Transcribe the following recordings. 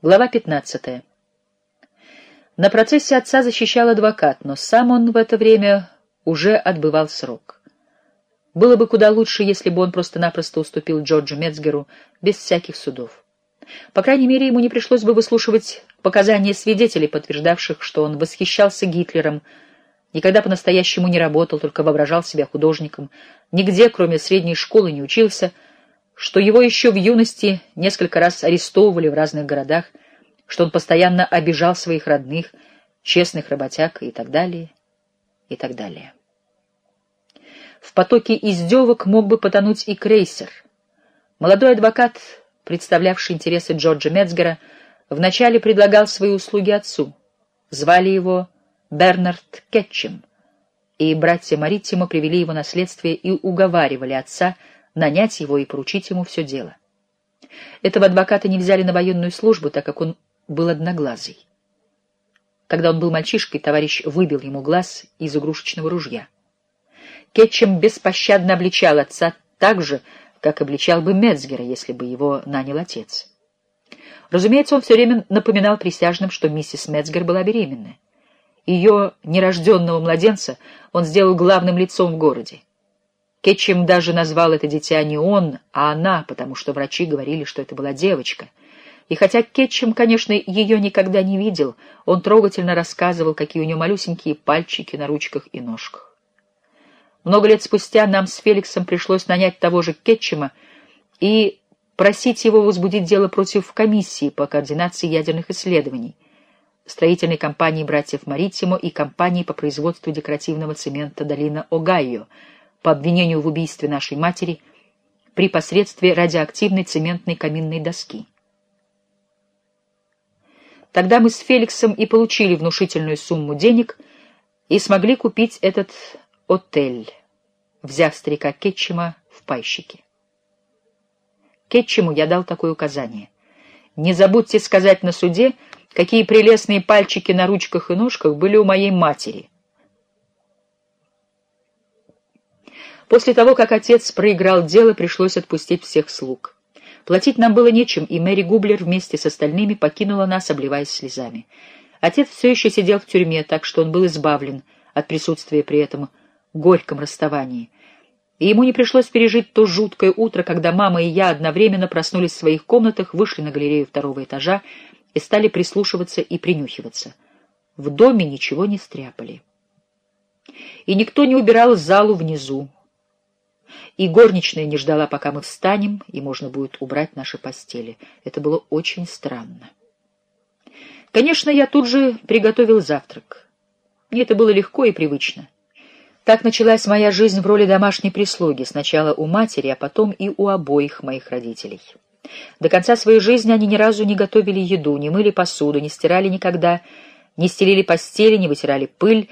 Глава 15. На процессе отца защищал адвокат, но сам он в это время уже отбывал срок. Было бы куда лучше, если бы он просто-напросто уступил Джорджу Мецгеру без всяких судов. По крайней мере, ему не пришлось бы выслушивать показания свидетелей, подтверждавших, что он восхищался Гитлером, никогда по-настоящему не работал, только воображал себя художником, нигде, кроме средней школы, не учился — что его еще в юности несколько раз арестовывали в разных городах, что он постоянно обижал своих родных, честных работяг и так далее, и так далее. В потоке издевок мог бы потонуть и крейсер. Молодой адвокат, представлявший интересы Джорджа Мецгера, вначале предлагал свои услуги отцу. Звали его Бернард Кетчем, и братья Маритимо привели его на следствие и уговаривали отца нанять его и поручить ему все дело. Этого адвоката не взяли на военную службу, так как он был одноглазый. Когда он был мальчишкой, товарищ выбил ему глаз из игрушечного ружья. Кетчем беспощадно обличал отца так же, как обличал бы Мецгера, если бы его нанял отец. Разумеется, он все время напоминал присяжным, что миссис Мецгер была беременна. Ее нерожденного младенца он сделал главным лицом в городе. Кетчем даже назвал это дитя не он, а она, потому что врачи говорили, что это была девочка. И хотя Кетчем, конечно, ее никогда не видел, он трогательно рассказывал, какие у нее малюсенькие пальчики на ручках и ножках. Много лет спустя нам с Феликсом пришлось нанять того же Кетчема и просить его возбудить дело против комиссии по координации ядерных исследований, строительной компании братьев Маритимо и компании по производству декоративного цемента долина Огайо — по обвинению в убийстве нашей матери при посредстве радиоактивной цементной каминной доски. Тогда мы с Феликсом и получили внушительную сумму денег и смогли купить этот отель, взяв старика Кетчема в пайщики. Кетчему я дал такое указание. Не забудьте сказать на суде, какие прелестные пальчики на ручках и ножках были у моей матери — После того, как отец проиграл дело, пришлось отпустить всех слуг. Платить нам было нечем, и Мэри Гублер вместе с остальными покинула нас, обливаясь слезами. Отец все еще сидел в тюрьме, так что он был избавлен от присутствия при этом горьком расставании. И ему не пришлось пережить то жуткое утро, когда мама и я одновременно проснулись в своих комнатах, вышли на галерею второго этажа и стали прислушиваться и принюхиваться. В доме ничего не стряпали. И никто не убирал залу внизу, и горничная не ждала, пока мы встанем, и можно будет убрать наши постели. Это было очень странно. Конечно, я тут же приготовил завтрак. Мне это было легко и привычно. Так началась моя жизнь в роли домашней прислуги, сначала у матери, а потом и у обоих моих родителей. До конца своей жизни они ни разу не готовили еду, не мыли посуду, не стирали никогда, не стелили постели, не вытирали пыль,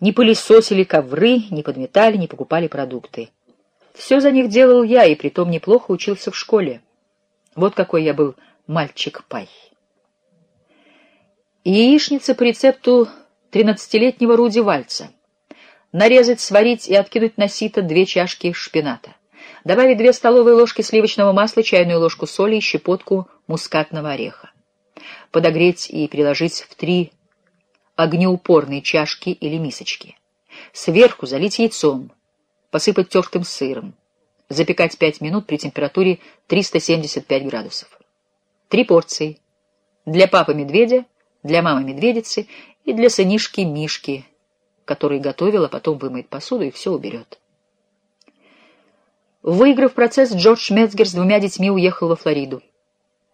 не пылесосили ковры, не подметали, не покупали продукты. Все за них делал я, и притом неплохо учился в школе. Вот какой я был мальчик-пай. Яичница по рецепту тринадцатилетнего Руди Вальца. Нарезать, сварить и откинуть на сито две чашки шпината. Добавить две столовые ложки сливочного масла, чайную ложку соли и щепотку мускатного ореха. Подогреть и переложить в три огнеупорные чашки или мисочки. Сверху залить яйцом, посыпать тертым сыром, запекать 5 минут при температуре 375 градусов. Три порции. Для папы-медведя, для мамы-медведицы и для сынишки Мишки, который готовил, а потом вымоет посуду и все уберет. Выиграв процесс, Джордж Мецгер с двумя детьми уехал во Флориду.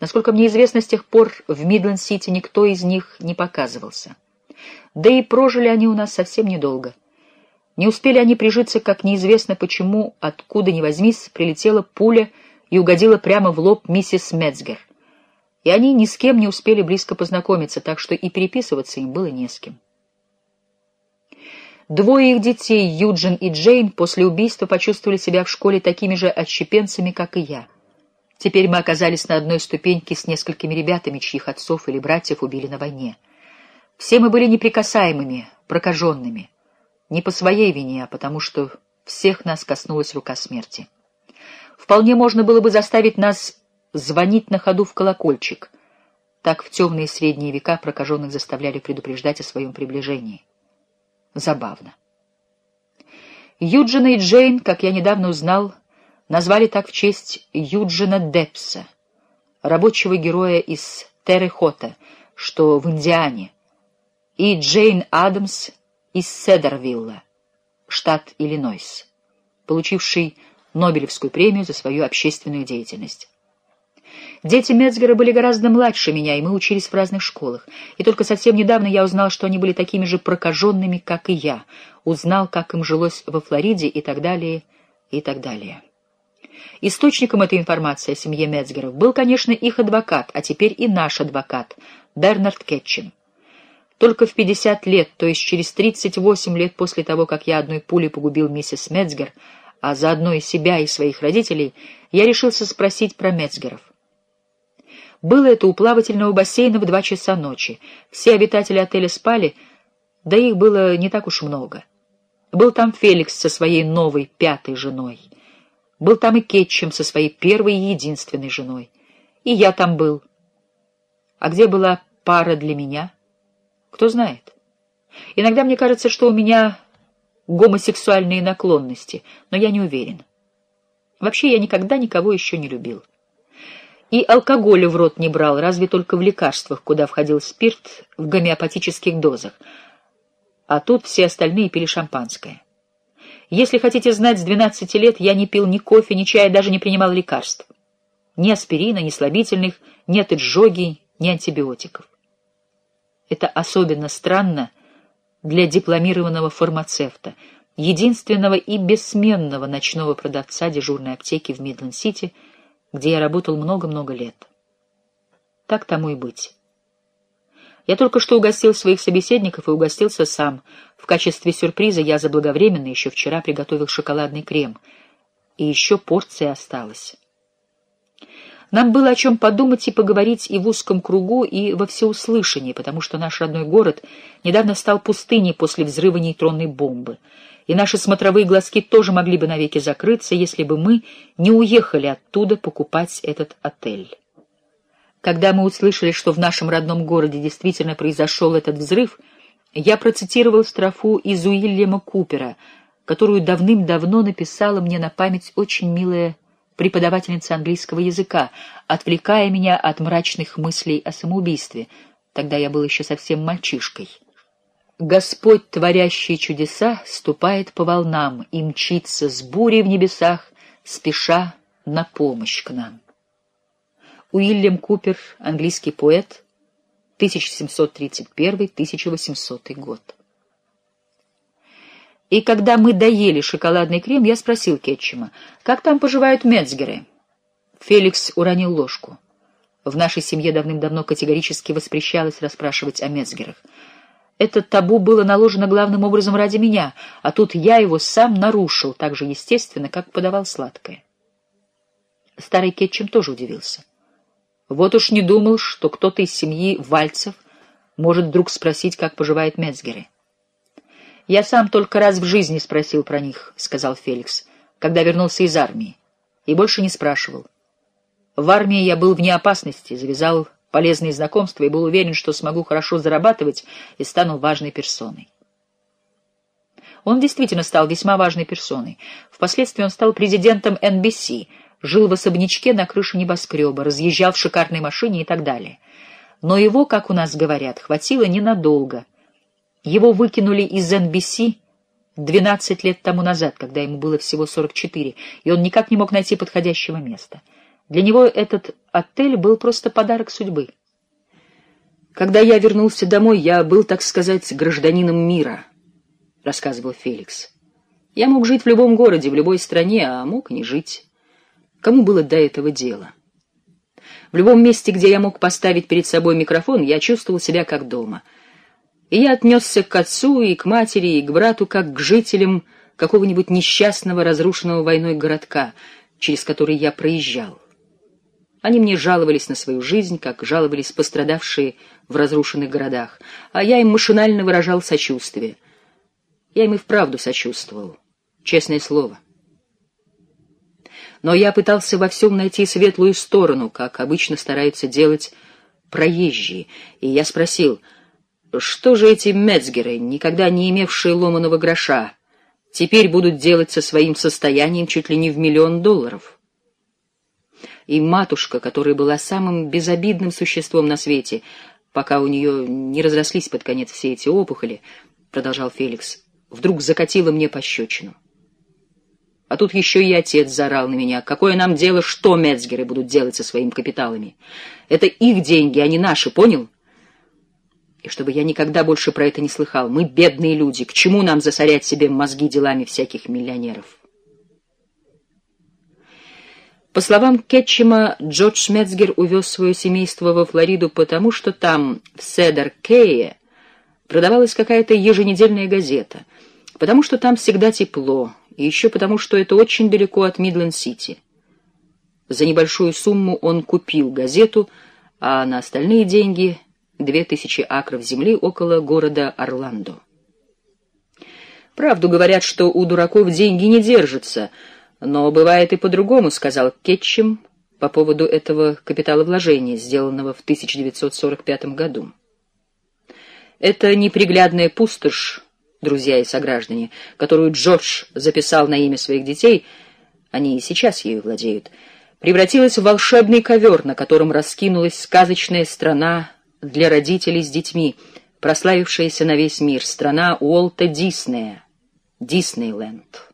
Насколько мне известно, с тех пор в Мидленд-Сити никто из них не показывался. Да и прожили они у нас совсем недолго — не успели они прижиться, как неизвестно почему, откуда ни возьмись, прилетела пуля и угодила прямо в лоб миссис Мецгер. И они ни с кем не успели близко познакомиться, так что и переписываться им было не с кем. Двое их детей, Юджин и Джейн, после убийства почувствовали себя в школе такими же отщепенцами, как и я. Теперь мы оказались на одной ступеньке с несколькими ребятами, чьих отцов или братьев убили на войне. Все мы были неприкасаемыми, прокаженными не по своей вине, а потому что всех нас коснулась рука смерти. Вполне можно было бы заставить нас звонить на ходу в колокольчик. Так в темные средние века прокаженных заставляли предупреждать о своем приближении. Забавно. Юджина и Джейн, как я недавно узнал, назвали так в честь Юджина Депса, рабочего героя из Террехота, что в Индиане, и Джейн Адамс из Седервилла, штат Иллинойс, получивший Нобелевскую премию за свою общественную деятельность. Дети Мецгера были гораздо младше меня, и мы учились в разных школах. И только совсем недавно я узнал, что они были такими же прокаженными, как и я. Узнал, как им жилось во Флориде и так далее, и так далее. Источником этой информации о семье Мецгеров был, конечно, их адвокат, а теперь и наш адвокат, Бернард Кетчем. Только в 50 лет, то есть через 38 лет после того, как я одной пулей погубил миссис Мецгер, а заодно и себя, и своих родителей, я решился спросить про Мецгеров. Было это у плавательного бассейна в два часа ночи. Все обитатели отеля спали, да их было не так уж много. Был там Феликс со своей новой пятой женой. Был там и Кетчем со своей первой и единственной женой. И я там был. А где была пара для меня? Кто знает. Иногда мне кажется, что у меня гомосексуальные наклонности, но я не уверен. Вообще я никогда никого еще не любил. И алкоголя в рот не брал, разве только в лекарствах, куда входил спирт в гомеопатических дозах. А тут все остальные пили шампанское. Если хотите знать, с 12 лет я не пил ни кофе, ни чая, даже не принимал лекарств. Ни аспирина, ни слабительных, нет изжоги, ни антибиотиков. Это особенно странно для дипломированного фармацевта, единственного и бессменного ночного продавца дежурной аптеки в Мидленд-Сити — где я работал много-много лет. Так тому и быть. Я только что угостил своих собеседников и угостился сам. В качестве сюрприза я заблаговременно еще вчера приготовил шоколадный крем. И еще порция осталась. Нам было о чем подумать и поговорить и в узком кругу, и во всеуслышании, потому что наш родной город недавно стал пустыней после взрыва нейтронной бомбы — и наши смотровые глазки тоже могли бы навеки закрыться, если бы мы не уехали оттуда покупать этот отель. Когда мы услышали, что в нашем родном городе действительно произошел этот взрыв, я процитировал строфу из Уильяма Купера, которую давным-давно написала мне на память очень милая преподавательница английского языка, отвлекая меня от мрачных мыслей о самоубийстве. Тогда я был еще совсем мальчишкой. Господь, творящий чудеса, ступает по волнам и мчится с бурей в небесах, спеша на помощь к нам. Уильям Купер, английский поэт, 1731-1800 год. И когда мы доели шоколадный крем, я спросил Кетчема, как там поживают Мецгеры. Феликс уронил ложку. В нашей семье давным-давно категорически воспрещалось расспрашивать о Мецгерах — это табу было наложено главным образом ради меня, а тут я его сам нарушил, так же естественно, как подавал сладкое. Старый Кетчем тоже удивился. Вот уж не думал, что кто-то из семьи Вальцев может вдруг спросить, как поживает Мецгеры. «Я сам только раз в жизни спросил про них», — сказал Феликс, когда вернулся из армии, и больше не спрашивал. В армии я был вне опасности, завязал полезные знакомства и был уверен, что смогу хорошо зарабатывать и стану важной персоной. Он действительно стал весьма важной персоной. Впоследствии он стал президентом NBC, жил в особнячке на крыше небоскреба, разъезжал в шикарной машине и так далее. Но его, как у нас говорят, хватило ненадолго. Его выкинули из NBC 12 лет тому назад, когда ему было всего 44, и он никак не мог найти подходящего места. Для него этот отель был просто подарок судьбы. Когда я вернулся домой, я был, так сказать, гражданином мира, рассказывал Феликс. Я мог жить в любом городе, в любой стране, а мог не жить. Кому было до этого дела? В любом месте, где я мог поставить перед собой микрофон, я чувствовал себя как дома. И я отнесся к отцу и к матери, и к брату, как к жителям какого-нибудь несчастного, разрушенного войной городка, через который я проезжал. Они мне жаловались на свою жизнь, как жаловались пострадавшие в разрушенных городах, а я им машинально выражал сочувствие. Я им и вправду сочувствовал, честное слово. Но я пытался во всем найти светлую сторону, как обычно стараются делать проезжие, и я спросил, что же эти Мецгеры, никогда не имевшие ломаного гроша, теперь будут делать со своим состоянием чуть ли не в миллион долларов? И матушка, которая была самым безобидным существом на свете, пока у нее не разрослись под конец все эти опухоли, — продолжал Феликс, — вдруг закатила мне пощечину. А тут еще и отец заорал на меня. Какое нам дело, что Мецгеры будут делать со своими капиталами? Это их деньги, а не наши, понял? И чтобы я никогда больше про это не слыхал. Мы бедные люди. К чему нам засорять себе мозги делами всяких миллионеров? По словам Кетчема, Джордж Мецгер увез свое семейство во Флориду потому, что там, в Седер-Кее, продавалась какая-то еженедельная газета, потому что там всегда тепло, и еще потому, что это очень далеко от Мидленд-Сити. За небольшую сумму он купил газету, а на остальные деньги — две тысячи акров земли около города Орландо. «Правду говорят, что у дураков деньги не держатся, но бывает и по-другому», — сказал Кетчем по поводу этого капиталовложения, сделанного в 1945 году. «Это неприглядная пустошь, друзья и сограждане, которую Джордж записал на имя своих детей, они и сейчас ею владеют, превратилась в волшебный ковер, на котором раскинулась сказочная страна для родителей с детьми, прославившаяся на весь мир, страна Уолта Диснея, Диснейленд.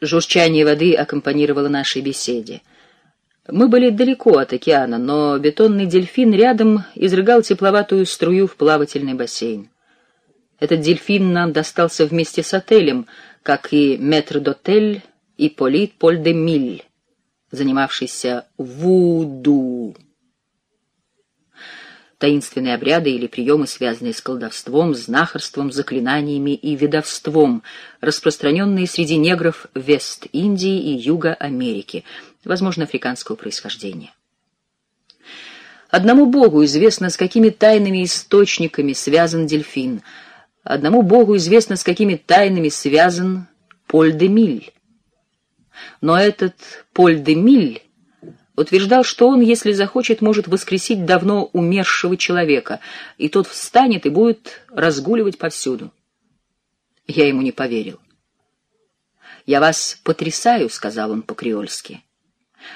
Журчание воды аккомпанировало нашей беседе. Мы были далеко от океана, но бетонный дельфин рядом изрыгал тепловатую струю в плавательный бассейн. Этот дельфин нам достался вместе с отелем, как и метр-дотель и Полит Поль де Миль, занимавшийся вуду. Таинственные обряды или приемы, связанные с колдовством, знахарством, заклинаниями и ведовством, распространенные среди негров Вест-Индии и Юга Америки, возможно, африканского происхождения. Одному Богу известно, с какими тайными источниками связан дельфин — Одному Богу известно, с какими тайнами связан Поль де Миль. Но этот Поль де Миль утверждал, что он, если захочет, может воскресить давно умершего человека, и тот встанет и будет разгуливать повсюду. Я ему не поверил. «Я вас потрясаю», — сказал он по-креольски.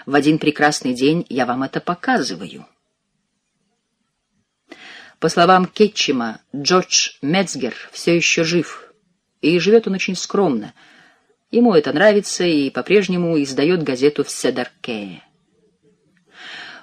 «В один прекрасный день я вам это показываю». По словам Кетчима, Джордж Мецгер все еще жив, и живет он очень скромно. Ему это нравится и по-прежнему издает газету в Седаркее.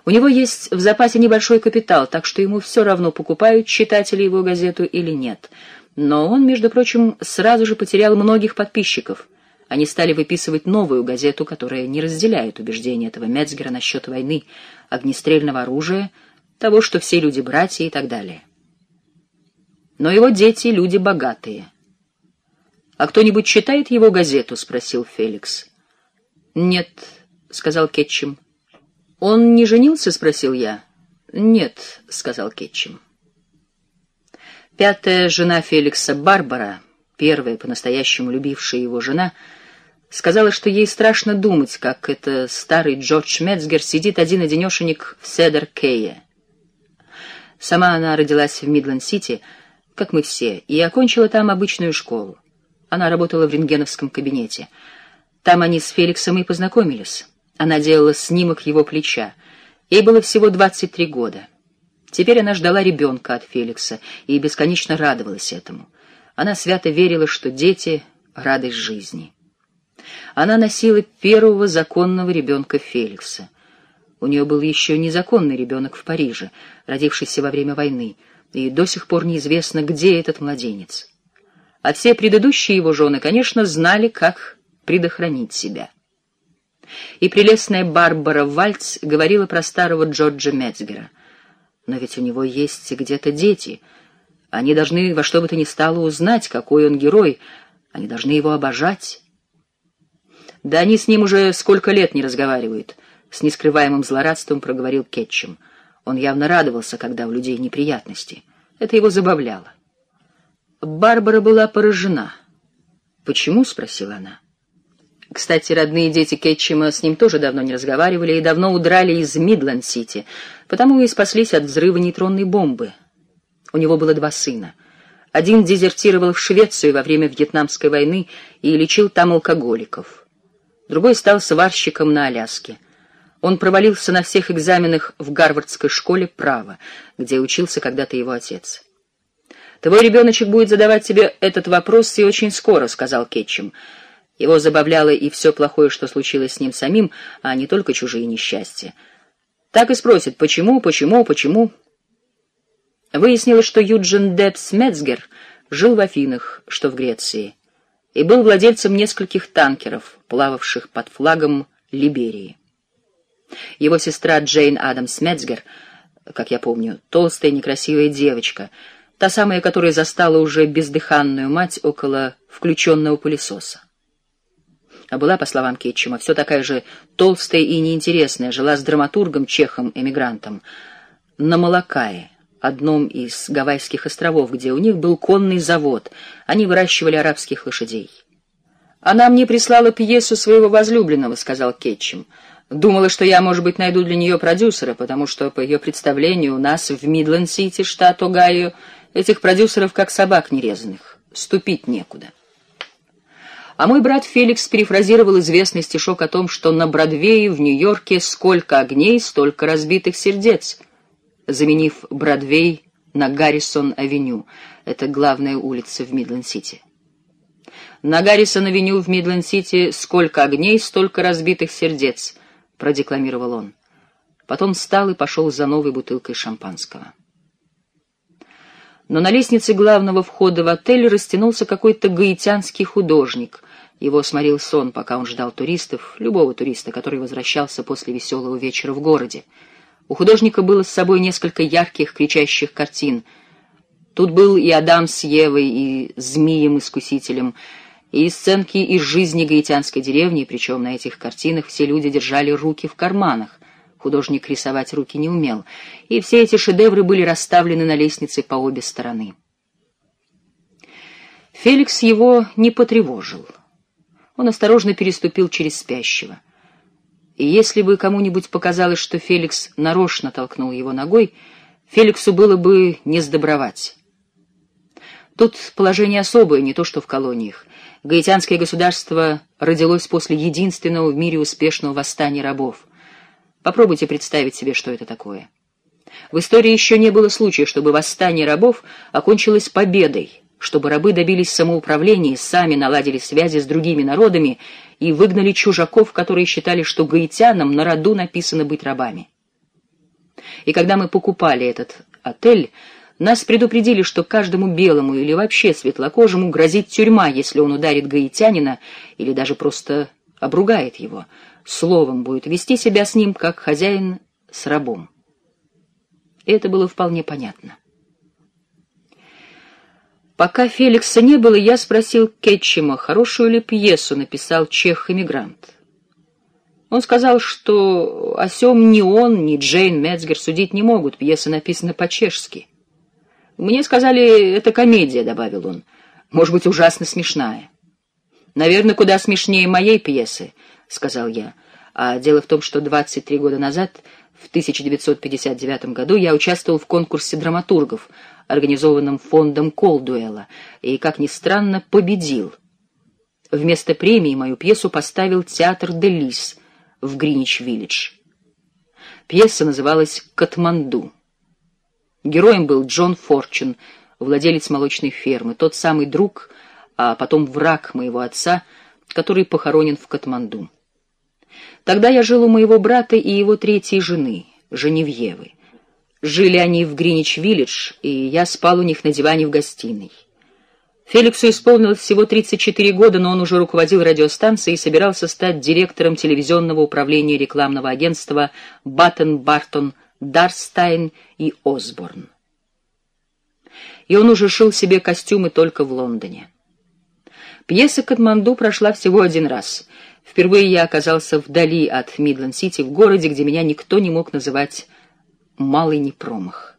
У него есть в запасе небольшой капитал, так что ему все равно, покупают читатели его газету или нет. Но он, между прочим, сразу же потерял многих подписчиков. Они стали выписывать новую газету, которая не разделяет убеждения этого Мецгера насчет войны, огнестрельного оружия — того, что все люди братья и так далее. Но его дети — люди богатые. «А кто-нибудь читает его газету?» — спросил Феликс. «Нет», — сказал Кетчем. «Он не женился?» — спросил я. «Нет», — сказал Кетчем. Пятая жена Феликса, Барбара, первая по-настоящему любившая его жена, сказала, что ей страшно думать, как это старый Джордж Мецгер сидит один-одинешенек в Седер-Кее. Сама она родилась в Мидленд-Сити, как мы все, и окончила там обычную школу. Она работала в рентгеновском кабинете. Там они с Феликсом и познакомились. Она делала снимок его плеча. Ей было всего 23 года. Теперь она ждала ребенка от Феликса и бесконечно радовалась этому. Она свято верила, что дети — радость жизни. Она носила первого законного ребенка Феликса — у нее был еще незаконный ребенок в Париже, родившийся во время войны, и до сих пор неизвестно, где этот младенец. А все предыдущие его жены, конечно, знали, как предохранить себя. И прелестная Барбара Вальц говорила про старого Джорджа Мецгера. Но ведь у него есть где-то дети. Они должны во что бы то ни стало узнать, какой он герой. Они должны его обожать. Да они с ним уже сколько лет не разговаривают — с нескрываемым злорадством проговорил Кетчем. Он явно радовался, когда у людей неприятности. Это его забавляло. Барбара была поражена. «Почему?» — спросила она. Кстати, родные дети Кетчима с ним тоже давно не разговаривали и давно удрали из Мидленд-Сити, потому и спаслись от взрыва нейтронной бомбы. У него было два сына. Один дезертировал в Швецию во время Вьетнамской войны и лечил там алкоголиков. Другой стал сварщиком на Аляске. Он провалился на всех экзаменах в Гарвардской школе права, где учился когда-то его отец. «Твой ребеночек будет задавать тебе этот вопрос и очень скоро», — сказал Кетчем. Его забавляло и все плохое, что случилось с ним самим, а не только чужие несчастья. Так и спросит, почему, почему, почему. Выяснилось, что Юджин Депс Мецгер жил в Афинах, что в Греции, и был владельцем нескольких танкеров, плававших под флагом Либерии. Его сестра Джейн Адамс Мецгер, как я помню, толстая некрасивая девочка, та самая, которая застала уже бездыханную мать около включенного пылесоса. А была, по словам Кетчума, все такая же толстая и неинтересная, жила с драматургом, чехом-эмигрантом, на Малакае, одном из Гавайских островов, где у них был конный завод, они выращивали арабских лошадей. «Она мне прислала пьесу своего возлюбленного», — сказал Кетчем. «Думала, что я, может быть, найду для нее продюсера, потому что, по ее представлению, у нас в Мидленд-Сити, штат Огайо, этих продюсеров как собак нерезанных. Ступить некуда». А мой брат Феликс перефразировал известный стишок о том, что на Бродвее в Нью-Йорке сколько огней, столько разбитых сердец, заменив Бродвей на Гаррисон-авеню. Это главная улица в Мидленд-Сити. На Гаррисон-авеню в Мидленд-Сити сколько огней, столько разбитых сердец, продекламировал он. Потом встал и пошел за новой бутылкой шампанского. Но на лестнице главного входа в отель растянулся какой-то гаитянский художник. Его сморил сон, пока он ждал туристов, любого туриста, который возвращался после веселого вечера в городе. У художника было с собой несколько ярких, кричащих картин. Тут был и Адам с Евой, и Змием-искусителем, и сценки из жизни гаитянской деревни, причем на этих картинах все люди держали руки в карманах. Художник рисовать руки не умел, и все эти шедевры были расставлены на лестнице по обе стороны. Феликс его не потревожил. Он осторожно переступил через спящего. И если бы кому-нибудь показалось, что Феликс нарочно толкнул его ногой, Феликсу было бы не сдобровать. Тут положение особое, не то что в колониях. Гаитянское государство родилось после единственного в мире успешного восстания рабов — Попробуйте представить себе, что это такое. В истории еще не было случая, чтобы восстание рабов окончилось победой, чтобы рабы добились самоуправления, сами наладили связи с другими народами и выгнали чужаков, которые считали, что гаитянам на роду написано быть рабами. И когда мы покупали этот отель, нас предупредили, что каждому белому или вообще светлокожему грозит тюрьма, если он ударит гаитянина или даже просто обругает его — словом будет вести себя с ним, как хозяин с рабом. Это было вполне понятно. Пока Феликса не было, я спросил Кетчима, хорошую ли пьесу написал чех-эмигрант. Он сказал, что о сём ни он, ни Джейн Мецгер судить не могут, пьеса написана по-чешски. «Мне сказали, это комедия», — добавил он, — «может быть, ужасно смешная». «Наверное, куда смешнее моей пьесы», — сказал я. А дело в том, что 23 года назад, в 1959 году, я участвовал в конкурсе драматургов, организованном фондом Колдуэлла, и, как ни странно, победил. Вместо премии мою пьесу поставил театр «Делис» в Гринич-Виллидж. Пьеса называлась «Катманду». Героем был Джон Форчун, владелец молочной фермы, тот самый друг, а потом враг моего отца, который похоронен в Катманду. Тогда я жил у моего брата и его третьей жены, Женевьевы. Жили они в Гринич-Виллидж, и я спал у них на диване в гостиной. Феликсу исполнилось всего 34 года, но он уже руководил радиостанцией и собирался стать директором телевизионного управления рекламного агентства «Баттен Бартон», «Дарстайн» и «Осборн». И он уже шил себе костюмы только в Лондоне. Пьеса «Катманду» прошла всего один раз — Впервые я оказался вдали от Мидленд-Сити, в городе, где меня никто не мог называть «малый непромах».